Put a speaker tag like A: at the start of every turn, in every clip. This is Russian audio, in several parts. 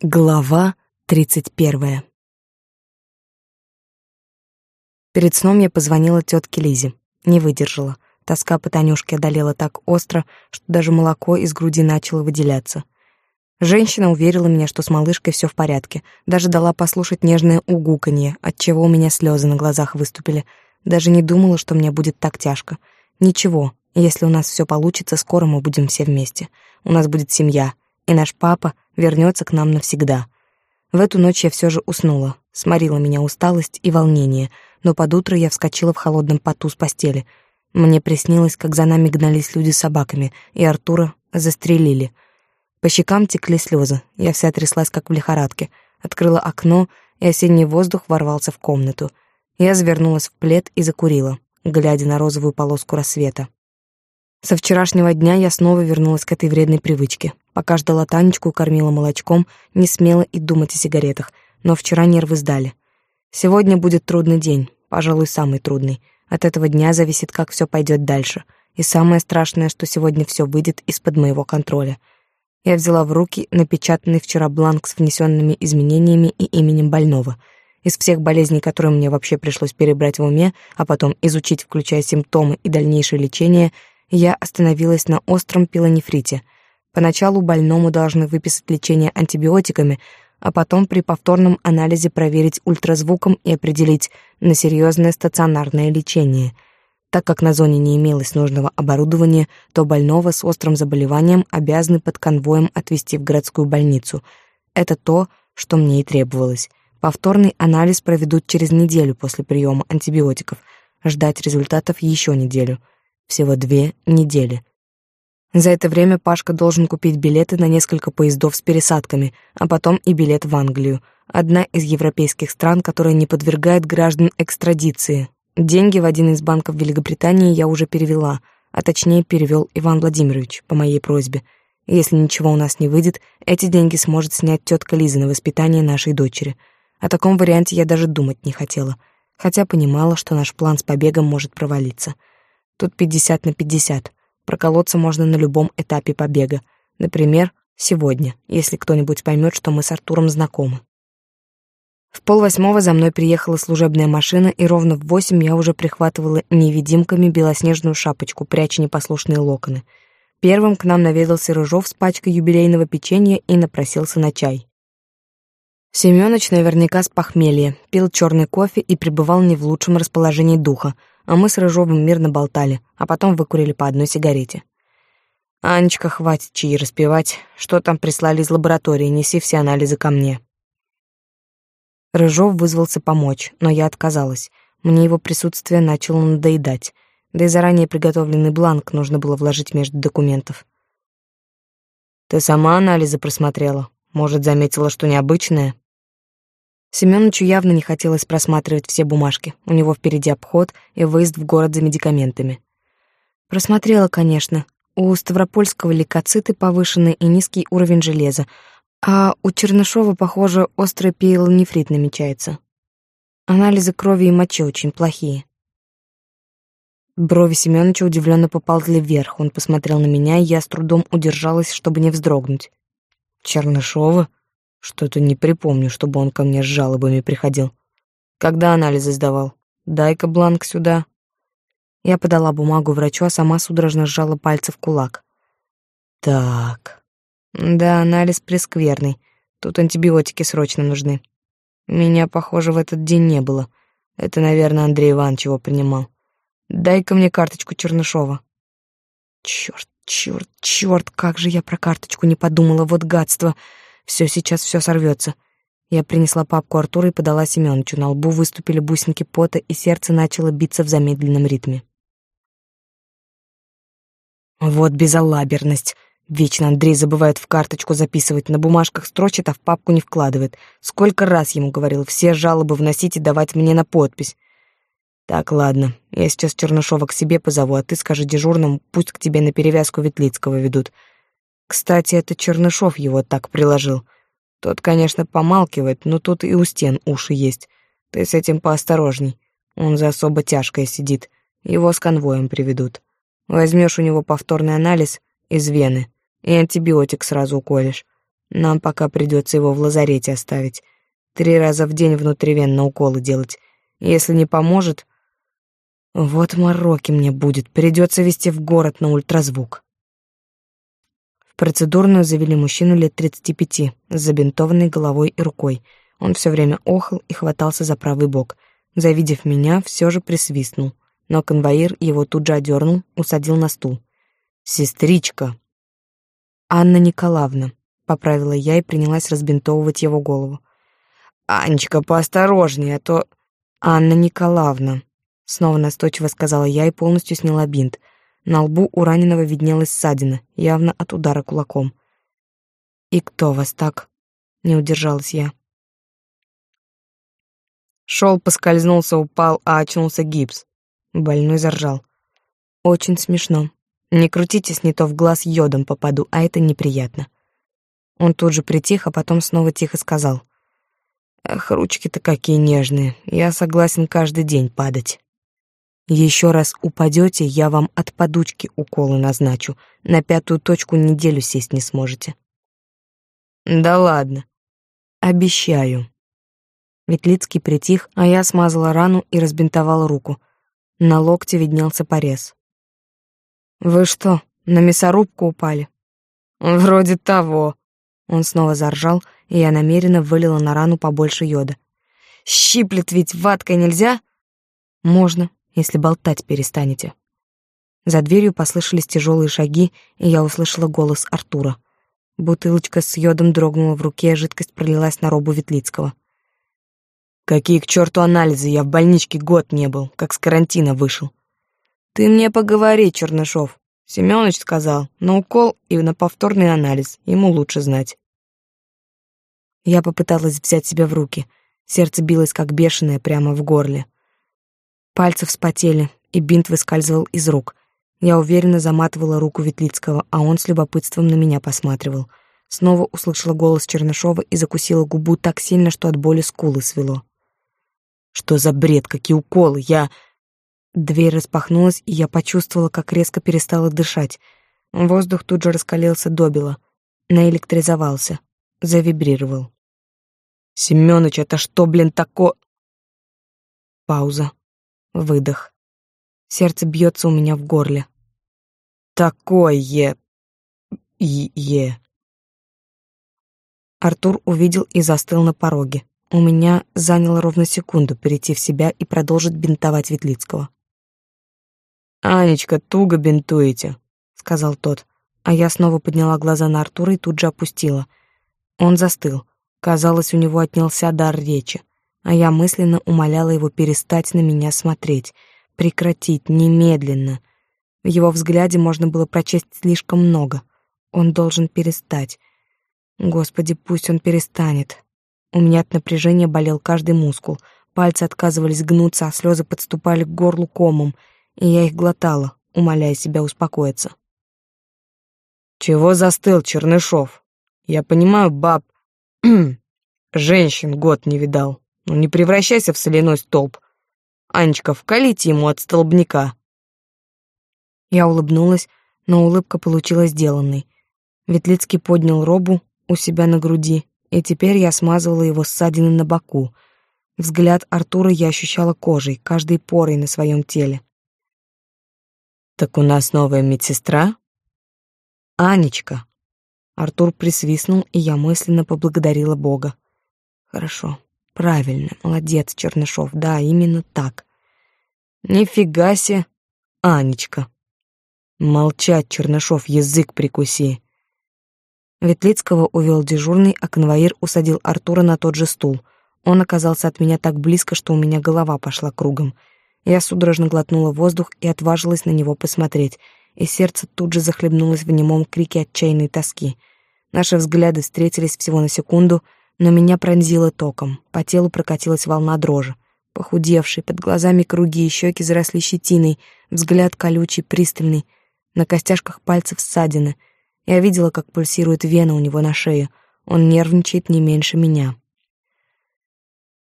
A: Глава тридцать первая. Перед сном я позвонила тетке Лизе. Не выдержала. Тоска по Танюшке одолела так остро, что даже молоко из груди начало выделяться. Женщина уверила меня, что с малышкой все в порядке, даже дала послушать нежное угуканье, от чего у меня слезы на глазах выступили. Даже не думала, что мне будет так тяжко. Ничего, если у нас все получится, скоро мы будем все вместе. У нас будет семья, и наш папа вернется к нам навсегда. В эту ночь я все же уснула. Сморила меня усталость и волнение, но под утро я вскочила в холодном поту с постели. Мне приснилось, как за нами гнались люди с собаками, и Артура застрелили. По щекам текли слезы, я вся тряслась, как в лихорадке. Открыла окно, и осенний воздух ворвался в комнату. Я завернулась в плед и закурила, глядя на розовую полоску рассвета. Со вчерашнего дня я снова вернулась к этой вредной привычке. Пока ждала Танечку кормила молочком, не смела и думать о сигаретах, но вчера нервы сдали. Сегодня будет трудный день, пожалуй, самый трудный. От этого дня зависит, как все пойдет дальше. И самое страшное, что сегодня все выйдет из-под моего контроля. Я взяла в руки напечатанный вчера бланк с внесенными изменениями и именем больного. Из всех болезней, которые мне вообще пришлось перебрать в уме, а потом изучить, включая симптомы и дальнейшее лечение, я остановилась на остром пилонефрите — Поначалу больному должны выписать лечение антибиотиками, а потом при повторном анализе проверить ультразвуком и определить на серьезное стационарное лечение. Так как на зоне не имелось нужного оборудования, то больного с острым заболеванием обязаны под конвоем отвезти в городскую больницу. Это то, что мне и требовалось. Повторный анализ проведут через неделю после приема антибиотиков. Ждать результатов еще неделю. Всего две недели. За это время Пашка должен купить билеты на несколько поездов с пересадками, а потом и билет в Англию, одна из европейских стран, которая не подвергает граждан экстрадиции. Деньги в один из банков Великобритании я уже перевела, а точнее перевел Иван Владимирович по моей просьбе. Если ничего у нас не выйдет, эти деньги сможет снять тетка Лиза на воспитание нашей дочери. О таком варианте я даже думать не хотела, хотя понимала, что наш план с побегом может провалиться. Тут пятьдесят на пятьдесят. Проколоться можно на любом этапе побега. Например, сегодня, если кто-нибудь поймет, что мы с Артуром знакомы. В полвосьмого за мной приехала служебная машина, и ровно в восемь я уже прихватывала невидимками белоснежную шапочку, пряча непослушные локоны. Первым к нам наведался Рыжов с пачкой юбилейного печенья и напросился на чай. Семёныч наверняка с похмелья, пил черный кофе и пребывал не в лучшем расположении духа, а мы с Рыжовым мирно болтали, а потом выкурили по одной сигарете. «Анечка, хватит чаи распевать. Что там прислали из лаборатории? Неси все анализы ко мне». Рыжов вызвался помочь, но я отказалась. Мне его присутствие начало надоедать, да и заранее приготовленный бланк нужно было вложить между документов. «Ты сама анализы просмотрела? Может, заметила что необычное?» Семёнычу явно не хотелось просматривать все бумажки. У него впереди обход и выезд в город за медикаментами. Просмотрела, конечно. У Ставропольского лейкоциты повышенный и низкий уровень железа, а у Чернышова, похоже, острый пиелонефрит намечается. Анализы крови и мочи очень плохие. Брови Семёныча удивленно поползли вверх. Он посмотрел на меня, и я с трудом удержалась, чтобы не вздрогнуть. Чернышова? Что-то не припомню, чтобы он ко мне с жалобами приходил. Когда анализы сдавал? Дай-ка бланк сюда. Я подала бумагу врачу, а сама судорожно сжала пальцы в кулак. Так. Да, анализ прескверный. Тут антибиотики срочно нужны. Меня, похоже, в этот день не было. Это, наверное, Андрей Иванович его принимал. Дай-ка мне карточку Чернышова. Черт, черт, черт, как же я про карточку не подумала, вот гадство. Все сейчас все сорвется. Я принесла папку Артура и подала Семёнычу. На лбу выступили бусинки пота, и сердце начало биться в замедленном ритме. Вот безалаберность. Вечно Андрей забывает в карточку записывать, на бумажках строчит, а в папку не вкладывает. Сколько раз ему говорил, все жалобы вносить и давать мне на подпись. Так, ладно, я сейчас Чернышова к себе позову, а ты скажи дежурному, пусть к тебе на перевязку Ветлицкого ведут. Кстати, это Чернышов его так приложил. Тот, конечно, помалкивает, но тут и у стен уши есть. Ты с этим поосторожней. Он за особо тяжкое сидит. Его с конвоем приведут. Возьмешь у него повторный анализ из вены и антибиотик сразу уколешь. Нам пока придется его в лазарете оставить. Три раза в день внутривенно уколы делать. Если не поможет... Вот мороки мне будет, придется везти в город на ультразвук. В процедурную завели мужчину лет тридцати пяти, с забинтованной головой и рукой. Он все время охал и хватался за правый бок. Завидев меня, все же присвистнул. Но конвоир его тут же одернул, усадил на стул. «Сестричка!» «Анна Николаевна», — поправила я и принялась разбинтовывать его голову. «Анечка, поосторожнее, а то...» «Анна Николаевна», — снова настойчиво сказала я и полностью сняла бинт. На лбу у раненого виднелась ссадина, явно от удара кулаком. «И кто вас так?» — не удержалась я. Шел, поскользнулся, упал, а очнулся гипс. Больной заржал. Очень смешно. Не крутитесь, не то в глаз йодом попаду, а это неприятно. Он тут же притих, а потом снова тихо сказал. Эх, ручки-то какие нежные. Я согласен каждый день падать. Еще раз упадете, я вам от подучки уколы назначу. На пятую точку неделю сесть не сможете. Да ладно. Обещаю. Ветлицкий притих, а я смазала рану и разбинтовала руку. На локте виднелся порез. «Вы что, на мясорубку упали?» «Вроде того». Он снова заржал, и я намеренно вылила на рану побольше йода. «Щиплет ведь ваткой нельзя?» «Можно, если болтать перестанете». За дверью послышались тяжелые шаги, и я услышала голос Артура. Бутылочка с йодом дрогнула в руке, жидкость пролилась на робу Ветлицкого. «Какие к черту анализы? Я в больничке год не был, как с карантина вышел. Ты мне поговори, Чернышов. Семёныч сказал, на укол и на повторный анализ, ему лучше знать. Я попыталась взять себя в руки. Сердце билось как бешеное прямо в горле. Пальцы вспотели, и бинт выскальзывал из рук. Я уверенно заматывала руку Ветлицкого, а он с любопытством на меня посматривал. Снова услышала голос Чернышова и закусила губу так сильно, что от боли скулы свело. «Что за бред, какие уколы? Я...» Дверь распахнулась, и я почувствовала, как резко перестала дышать. Воздух тут же раскалился добело, наэлектризовался, завибрировал. «Семёныч, это что, блин, тако...» Пауза. Выдох. Сердце бьется у меня в горле. «Такое... е...» Артур увидел и застыл на пороге. У меня заняло ровно секунду перейти в себя и продолжить бинтовать Ветлицкого. «Анечка, туго бинтуете», — сказал тот, а я снова подняла глаза на Артура и тут же опустила. Он застыл. Казалось, у него отнялся дар речи, а я мысленно умоляла его перестать на меня смотреть, прекратить немедленно. В его взгляде можно было прочесть слишком много. Он должен перестать. Господи, пусть он перестанет. У меня от напряжения болел каждый мускул, пальцы отказывались гнуться, а слезы подступали к горлу комом — и я их глотала, умоляя себя успокоиться. «Чего застыл, Чернышов? Я понимаю, баб... женщин год не видал. Ну не превращайся в соляной столб. Анечка, вкалите ему от столбняка». Я улыбнулась, но улыбка получилась сделанной. Ветлицкий поднял робу у себя на груди, и теперь я смазывала его ссадины на боку. Взгляд Артура я ощущала кожей, каждой порой на своем теле. «Так у нас новая медсестра?» «Анечка». Артур присвистнул, и я мысленно поблагодарила Бога. «Хорошо, правильно, молодец, Чернышов, да, именно так». «Нифига себе, Анечка». «Молчать, Чернышов, язык прикуси». Ветлицкого увел дежурный, а конвоир усадил Артура на тот же стул. Он оказался от меня так близко, что у меня голова пошла кругом — я судорожно глотнула воздух и отважилась на него посмотреть, и сердце тут же захлебнулось в немом крике отчаянной тоски. Наши взгляды встретились всего на секунду, но меня пронзило током, по телу прокатилась волна дрожи. Похудевший, под глазами круги щеки заросли щетиной, взгляд колючий, пристальный, на костяшках пальцев ссадины. Я видела, как пульсирует вена у него на шее. Он нервничает не меньше меня.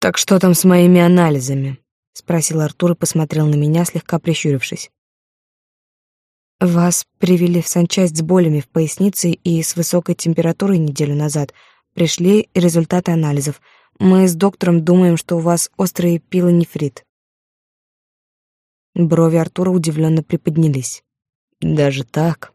A: «Так что там с моими анализами?» — спросил Артур и посмотрел на меня, слегка прищурившись. Вас привели в санчасть с болями в пояснице и с высокой температурой неделю назад. Пришли результаты анализов. Мы с доктором думаем, что у вас острый пилонефрит. Брови Артура удивленно приподнялись. Даже так?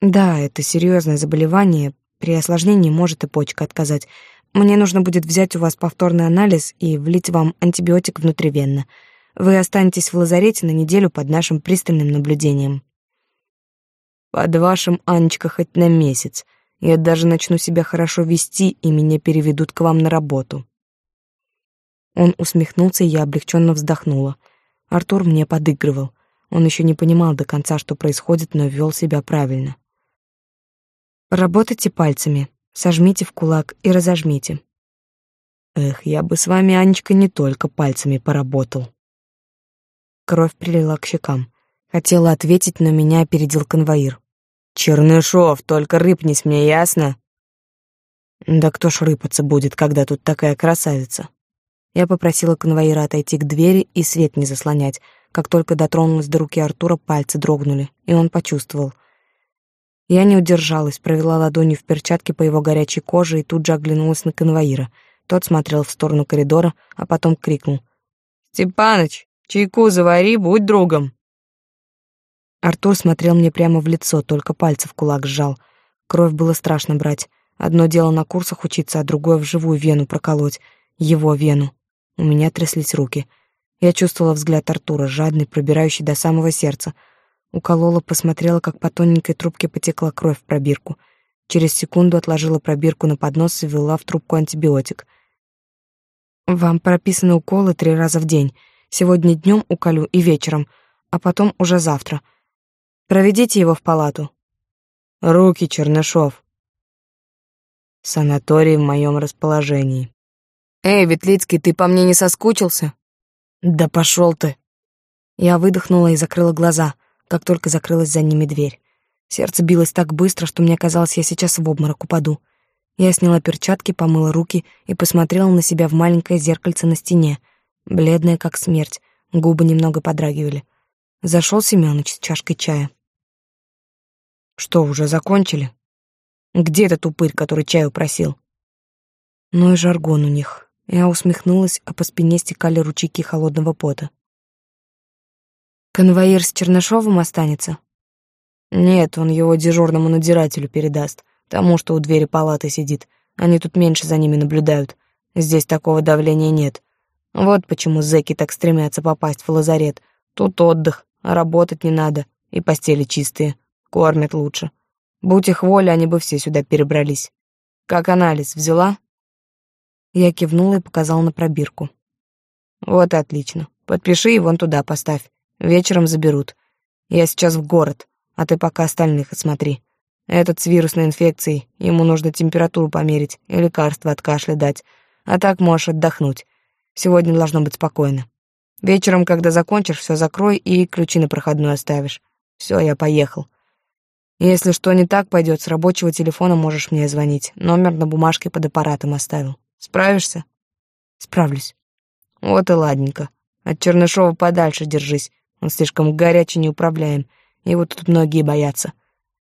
A: Да, это серьезное заболевание. При осложнении может и почка отказать. Мне нужно будет взять у вас повторный анализ и влить вам антибиотик внутривенно. Вы останетесь в лазарете на неделю под нашим пристальным наблюдением. Под вашим, Анечка, хоть на месяц. Я даже начну себя хорошо вести, и меня переведут к вам на работу. Он усмехнулся, и я облегченно вздохнула. Артур мне подыгрывал. Он еще не понимал до конца, что происходит, но вел себя правильно. Работайте пальцами, сожмите в кулак и разожмите. Эх, я бы с вами, Анечка, не только пальцами поработал. Кровь прилила к щекам. Хотела ответить, но меня опередил конвоир. «Чернышов, только рыпнись мне, ясно?» «Да кто ж рыпаться будет, когда тут такая красавица?» Я попросила конвоира отойти к двери и свет не заслонять. Как только дотронулась до руки Артура, пальцы дрогнули, и он почувствовал. Я не удержалась, провела ладонью в перчатке по его горячей коже и тут же оглянулась на конвоира. Тот смотрел в сторону коридора, а потом крикнул. «Степаныч, чайку завари, будь другом!» Артур смотрел мне прямо в лицо, только пальцы в кулак сжал. Кровь было страшно брать. Одно дело на курсах учиться, а другое в живую вену проколоть. Его вену. У меня тряслись руки. Я чувствовала взгляд Артура, жадный, пробирающий до самого сердца. Уколола, посмотрела, как по тоненькой трубке потекла кровь в пробирку. Через секунду отложила пробирку на поднос и ввела в трубку антибиотик. «Вам прописаны уколы три раза в день. Сегодня днем уколю и вечером, а потом уже завтра. Проведите его в палату». «Руки, Чернышов». «Санаторий в моем расположении». «Эй, Ветлицкий, ты по мне не соскучился?» «Да пошел ты!» Я выдохнула и закрыла глаза, как только закрылась за ними дверь. Сердце билось так быстро, что мне казалось, я сейчас в обморок упаду. Я сняла перчатки, помыла руки и посмотрела на себя в маленькое зеркальце на стене, бледная как смерть, губы немного подрагивали. Зашел Семёныч с чашкой чая. «Что, уже закончили? Где этот упырь, который чаю просил?» Ну и жаргон у них. Я усмехнулась, а по спине стекали ручейки холодного пота. «Конвоир с Чернышовым останется?» «Нет, он его дежурному надзирателю передаст, тому, что у двери палаты сидит. Они тут меньше за ними наблюдают. Здесь такого давления нет. Вот почему зэки так стремятся попасть в лазарет. Тут отдых, а работать не надо, и постели чистые, кормят лучше. Будь их воля, они бы все сюда перебрались. Как анализ взяла?» Я кивнула и показала на пробирку. Вот и отлично. Подпиши и вон туда поставь. Вечером заберут. Я сейчас в город, а ты пока остальных осмотри. Этот с вирусной инфекцией, ему нужно температуру померить и лекарства от кашля дать. А так можешь отдохнуть. Сегодня должно быть спокойно. Вечером, когда закончишь, все закрой и ключи на проходную оставишь. Все, я поехал. Если что не так пойдет, с рабочего телефона можешь мне звонить. Номер на бумажке под аппаратом оставил. Справишься? Справлюсь. Вот и ладненько. От Чернышова подальше держись. Он слишком горячий неуправляем. Его тут многие боятся.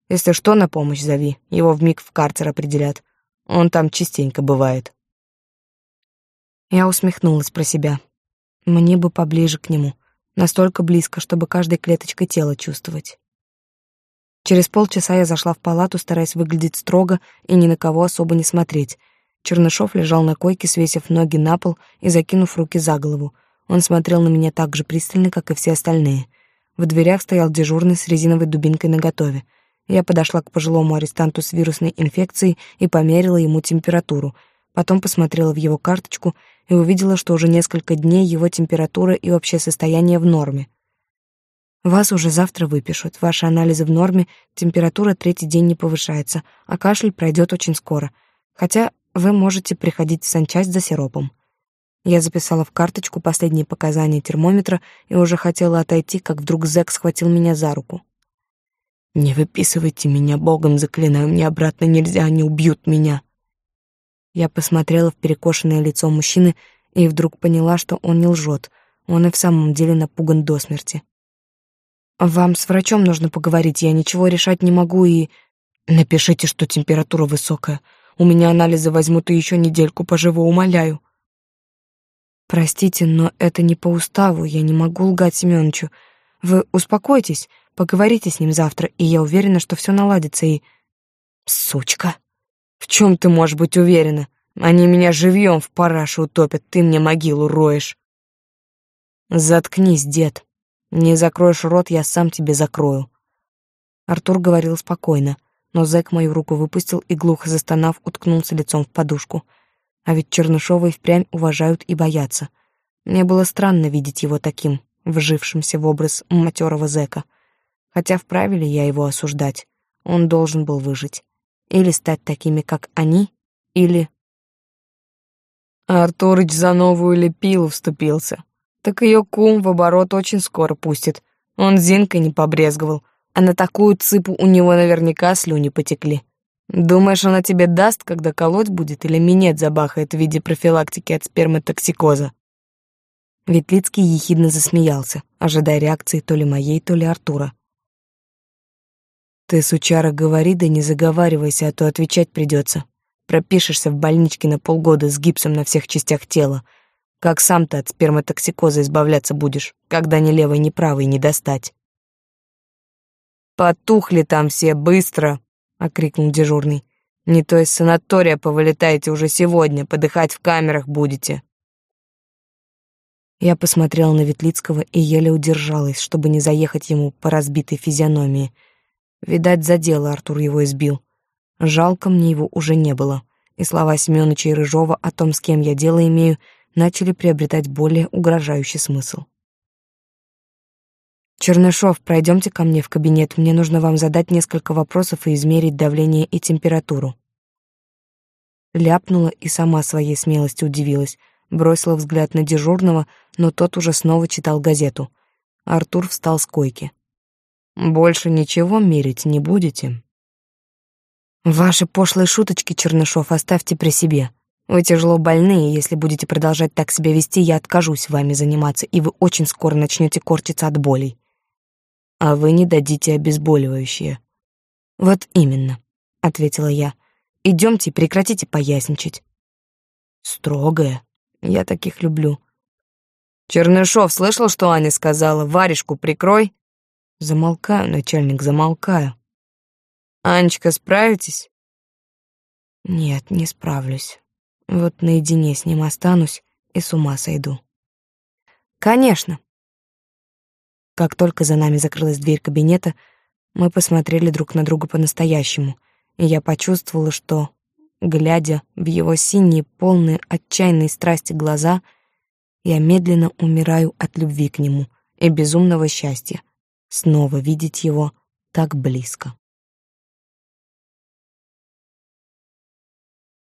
A: Если что, на помощь зови. Его вмиг в карцер определят. Он там частенько бывает. Я усмехнулась про себя. Мне бы поближе к нему. Настолько близко, чтобы каждой клеточкой тела чувствовать. Через полчаса я зашла в палату, стараясь выглядеть строго и ни на кого особо не смотреть — Чернышов лежал на койке, свесив ноги на пол и закинув руки за голову. Он смотрел на меня так же пристально, как и все остальные. В дверях стоял дежурный с резиновой дубинкой наготове. Я подошла к пожилому арестанту с вирусной инфекцией и померила ему температуру. Потом посмотрела в его карточку и увидела, что уже несколько дней его температура и общее состояние в норме. Вас уже завтра выпишут. Ваши анализы в норме, температура третий день не повышается, а кашель пройдет очень скоро. Хотя вы можете приходить в санчасть за сиропом. Я записала в карточку последние показания термометра и уже хотела отойти, как вдруг зэк схватил меня за руку. «Не выписывайте меня, богом заклинаю, мне обратно нельзя, они убьют меня». Я посмотрела в перекошенное лицо мужчины и вдруг поняла, что он не лжет, он и в самом деле напуган до смерти. Вам с врачом нужно поговорить, я ничего решать не могу и... Напишите, что температура высокая. У меня анализы возьмут и еще недельку поживу, умоляю. Простите, но это не по уставу, я не могу лгать Семёнычу. Вы успокойтесь, поговорите с ним завтра, и я уверена, что все наладится и... Сучка! В чем ты можешь быть уверена? Они меня живьем в параше утопят, ты мне могилу роешь. Заткнись, дед. Не закроешь рот, я сам тебе закрою. Артур говорил спокойно, но зэк мою руку выпустил и, глухо застонав, уткнулся лицом в подушку. А ведь Чернышова и впрямь уважают и боятся. Мне было странно видеть его таким, вжившимся в образ матерого зэка. Хотя вправе ли я его осуждать? Он должен был выжить. Или стать такими, как они, или... Артурыч за новую лепилу вступился. Так ее кум в оборот очень скоро пустит. Он Зинкой не побрезговал а на такую цыпу у него наверняка слюни потекли. Думаешь, она тебе даст, когда колоть будет, или минет забахает в виде профилактики от сперматоксикоза?» Ветлицкий ехидно засмеялся, ожидая реакции то ли моей, то ли Артура. «Ты, сучара, говори, да не заговаривайся, а то отвечать придется. Пропишешься в больничке на полгода с гипсом на всех частях тела. Как сам-то от сперматоксикоза избавляться будешь, когда ни левой, ни правой не достать?» «Потухли там все, быстро!» — окрикнул дежурный. «Не то из санатория повылетаете уже сегодня, подыхать в камерах будете». Я посмотрела на Ветлицкого и еле удержалась, чтобы не заехать ему по разбитой физиономии. Видать, задело Артур его избил. Жалко мне его уже не было, и слова Семёныча и Рыжова о том, с кем я дело имею, начали приобретать более угрожающий смысл. Чернышов, пройдемте ко мне в кабинет. Мне нужно вам задать несколько вопросов и измерить давление и температуру. Ляпнула и сама своей смелости удивилась. Бросила взгляд на дежурного, но тот уже снова читал газету. Артур встал с койки. «Больше ничего мерить не будете?» «Ваши пошлые шуточки, Чернышов, оставьте при себе. Вы тяжело больны, и если будете продолжать так себя вести, я откажусь вами заниматься, и вы очень скоро начнете корчиться от болей а вы не дадите обезболивающее. Вот именно, ответила я. Идемте, прекратите поясничать. Строгая. Я таких люблю. Чернышов слышал, что Аня сказала? Варежку прикрой. Замолкаю, начальник, замолкаю. Анечка, справитесь? Нет, не справлюсь. Вот наедине с ним останусь и с ума сойду. Конечно, как только за нами закрылась дверь кабинета, мы посмотрели друг на друга по-настоящему, и я почувствовала, что, глядя в его синие, полные отчаянной страсти глаза, я медленно умираю от любви к нему и безумного счастья снова видеть его так близко.